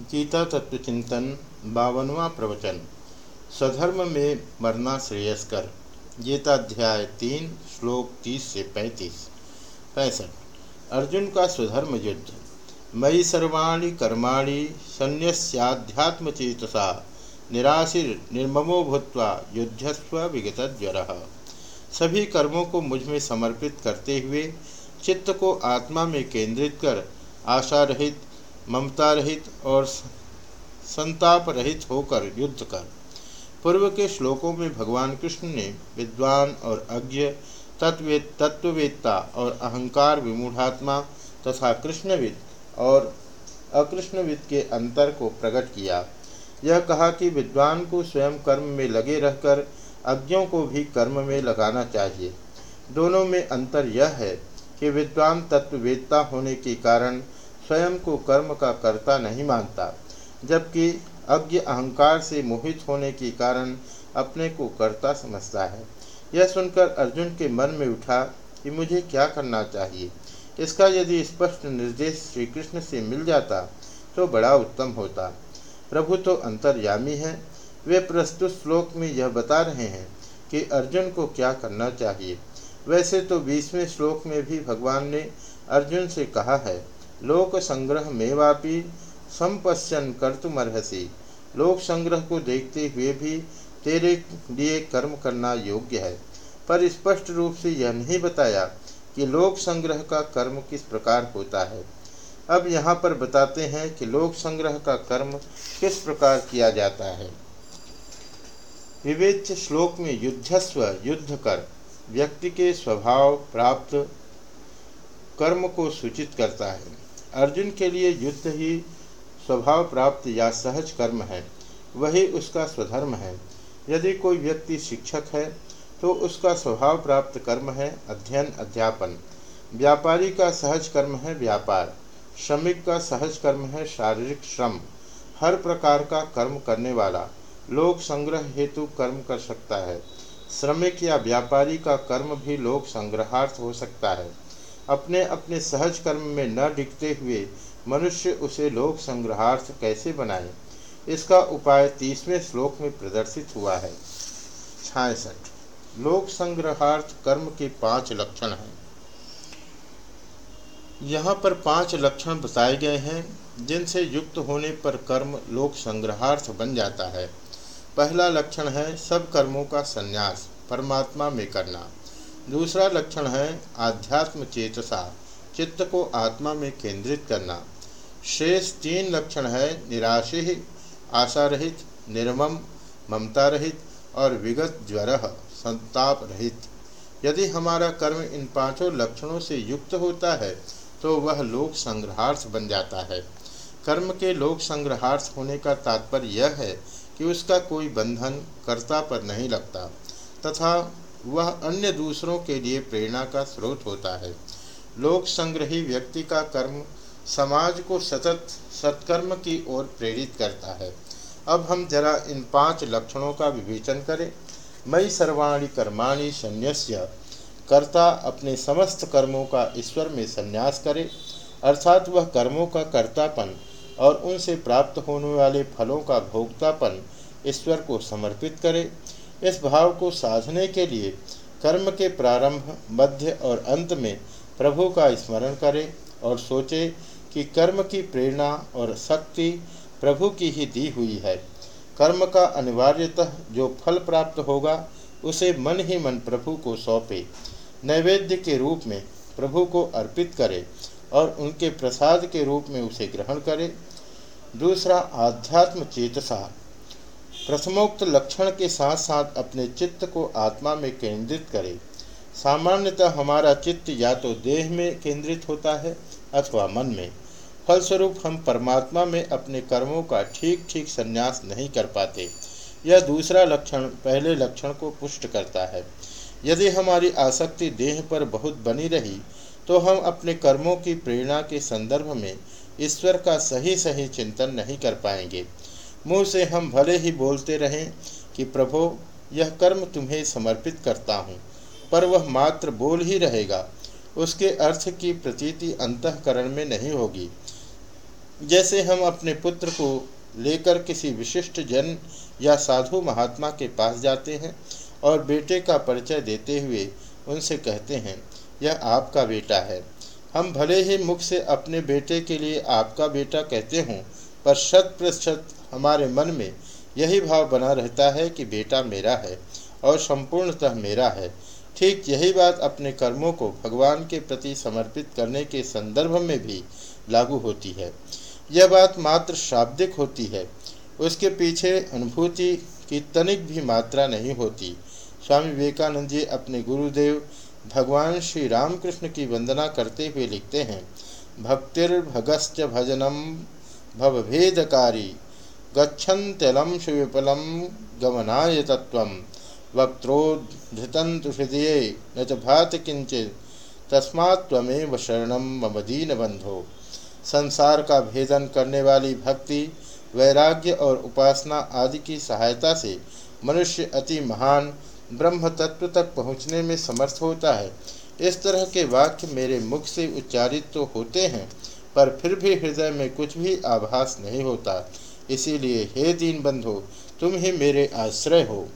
गीता तत्व चिंतन बावनवा प्रवचन। स्वधर्म में मरना श्रेयस्कर। गीताध्याय तीन, श्लोक तीस से पैंतीस। पैंसठ। अर्जुन का स्वधर्म युद्ध। मयि सर्वाणी कर्माणी कर्माणि संन्याध्यात्मचेतसा निराशिर निर्ममो भूत्वा युद्धस्व विगत ज्वर। सभी कर्मों को मुझमें समर्पित करते हुए चित्त को आत्मा में केंद्रित कर आशा रहित ममता रहित और संताप रहित होकर युद्ध कर। पूर्व के श्लोकों में भगवान कृष्ण ने विद्वान और अज्ञ, तत्वे तत्ववेत्ता और अहंकार विमूढ़ात्मा तथा कृष्णविद और अकृष्णविद के अंतर को प्रकट किया। यह कहा कि विद्वान को स्वयं कर्म में लगे रहकर अज्ञों को भी कर्म में लगाना चाहिए। दोनों में अंतर यह है कि विद्वान तत्ववेत्ता होने के कारण स्वयं को कर्म का कर्ता नहीं मानता, जबकि अज्ञ अहंकार से मोहित होने के कारण अपने को कर्ता समझता है। यह सुनकर अर्जुन के मन में उठा कि मुझे क्या करना चाहिए। इसका यदि स्पष्ट निर्देश श्री कृष्ण से मिल जाता तो बड़ा उत्तम होता। प्रभु तो अंतर्यामी है। वे प्रस्तुत श्लोक में यह बता रहे हैं कि अर्जुन को क्या करना चाहिए। वैसे तो बीसवें श्लोक में भी भगवान ने अर्जुन से कहा है लोक संग्रह मेवापी संपश्यन कर्तुमर्हसी। लोक संग्रह को देखते हुए भी तेरे लिए कर्म करना योग्य है। पर स्पष्ट रूप से यह नहीं बताया कि लोक संग्रह का कर्म किस प्रकार होता है। अब यहाँ पर बताते हैं कि लोक संग्रह का कर्म किस प्रकार किया जाता है। विवेच्य श्लोक में युद्धस्व युद्ध कर, व्यक्ति के स्वभाव प्राप्त कर्म को सूचित करता है। अर्जुन के लिए युद्ध ही स्वभाव प्राप्त या सहज कर्म है, वही उसका स्वधर्म है। यदि कोई व्यक्ति शिक्षक है तो उसका स्वभाव प्राप्त कर्म है अध्ययन, अध्यापन। व्यापारी का सहज कर्म है व्यापार। श्रमिक का सहज कर्म है शारीरिक श्रम। हर प्रकार का कर्म करने वाला लोक संग्रह हेतु कर्म कर सकता है। श्रमिक या व्यापारी का कर्म भी लोक संग्रहार्थ हो सकता है। अपने अपने सहज कर्म में न डिगते हुए मनुष्य उसे लोक संग्रहार्थ कैसे बनाए? इसका उपाय तीसवें श्लोक में प्रदर्शित हुआ है। छाछठ लोक संग्रहार्थ कर्म के पाँच लक्षण हैं। यहाँ पर पाँच लक्षण बताए गए हैं, जिनसे युक्त होने पर कर्म लोक संग्रहार्थ बन जाता है। पहला लक्षण है, सब कर्मों का संन्यास, परमात्मा में करना। दूसरा लक्षण है आध्यात्म चेतसा, चित्त को आत्मा में केंद्रित करना। शेष तीन लक्षण है निराशि आशा रहित निर्मम ममता रहित और विगत ज्वर संताप रहित यदि हमारा कर्म इन पाँचों लक्षणों से युक्त होता है तो वह लोक संग्रहार्थ बन जाता है। कर्म के लोक संग्रहार्थ होने का तात्पर्य यह है कि उसका कोई बंधन कर्ता पर नहीं लगता, तथा वह अन्य दूसरों के लिए प्रेरणा का स्रोत होता है। लोक संग्रही व्यक्ति का कर्म समाज को सतत सत्कर्म की ओर प्रेरित करता है। अब हम जरा इन पाँच लक्षणों का विवेचन करें। मई सर्वाणी कर्माणि संन्यास्य। कर्ता अपने समस्त कर्मों का ईश्वर में संन्यास करे, अर्थात वह कर्मों का कर्तापन और उनसे प्राप्त होने वाले फलों का भोक्तापन ईश्वर को समर्पित करे। इस भाव को साधने के लिए कर्म के प्रारंभ, मध्य और अंत में प्रभु का स्मरण करें और सोचे कि कर्म की प्रेरणा और शक्ति प्रभु की ही दी हुई है। कर्म का अनिवार्यतः जो फल प्राप्त होगा, उसे मन ही मन प्रभु को सौंपे। नैवेद्य के रूप में प्रभु को अर्पित करे और उनके प्रसाद के रूप में उसे ग्रहण करे। दूसरा, आध्यात्म चेतसा। प्रथमोक्त लक्षण के साथ साथ अपने चित्त को आत्मा में केंद्रित करें। सामान्यतः हमारा चित्त या तो देह में केंद्रित होता है अथवा मन में। फलस्वरूप हम परमात्मा में अपने कर्मों का ठीक ठीक संन्यास नहीं कर पाते। यह दूसरा लक्षण, पहले लक्षण को पुष्ट करता है। यदि हमारी आसक्ति देह पर बहुत बनी रही तो हम अपने कर्मों की प्रेरणा के संदर्भ में ईश्वर का सही सही चिंतन नहीं कर पाएँगे। मुँह से हम भले ही बोलते रहें कि प्रभो, यह कर्म तुम्हें समर्पित करता हूँ, पर वह मात्र बोल ही रहेगा। उसके अर्थ की प्रतीति अंतकरण में नहीं होगी। जैसे हम अपने पुत्र को लेकर किसी विशिष्ट जन या साधु महात्मा के पास जाते हैं और बेटे का परिचय देते हुए उनसे कहते हैं, यह आपका बेटा है। हम भले ही मुख से अपने बेटे के लिए आपका बेटा कहते हों पर शत प्रतिशत हमारे मन में यही भाव बना रहता है कि बेटा मेरा है और संपूर्णतः मेरा है। ठीक यही बात अपने कर्मों को भगवान के प्रति समर्पित करने के संदर्भ में भी लागू होती है। यह बात मात्र शाब्दिक होती है। उसके पीछे अनुभूति की तनिक भी मात्रा नहीं होती। स्वामी विवेकानंद जी अपने गुरुदेव भगवान श्री रामकृष्ण की वंदना करते हुए लिखते हैं भक्तिर्भगश्च भजनम भवभेदकारी गच्छन्त्यलं सुविफलं गमनाय तत्व वक्त्रोद्धृतन्तु हृदय न च भाति किंचित तस्मात्मेव शरण मम दीन बंधो संसार का भेदन करने वाली भक्ति, वैराग्य और उपासना आदि की सहायता से मनुष्य अति महान ब्रह्म तत्व तक पहुँचने में समर्थ होता है। इस तरह के वाक्य मेरे मुख से उच्चारित तो होते हैं पर फिर भी हृदय में कुछ भी आभास नहीं होता। इसीलिए हे दीन बंधु तुम ही मेरे आश्रय हो।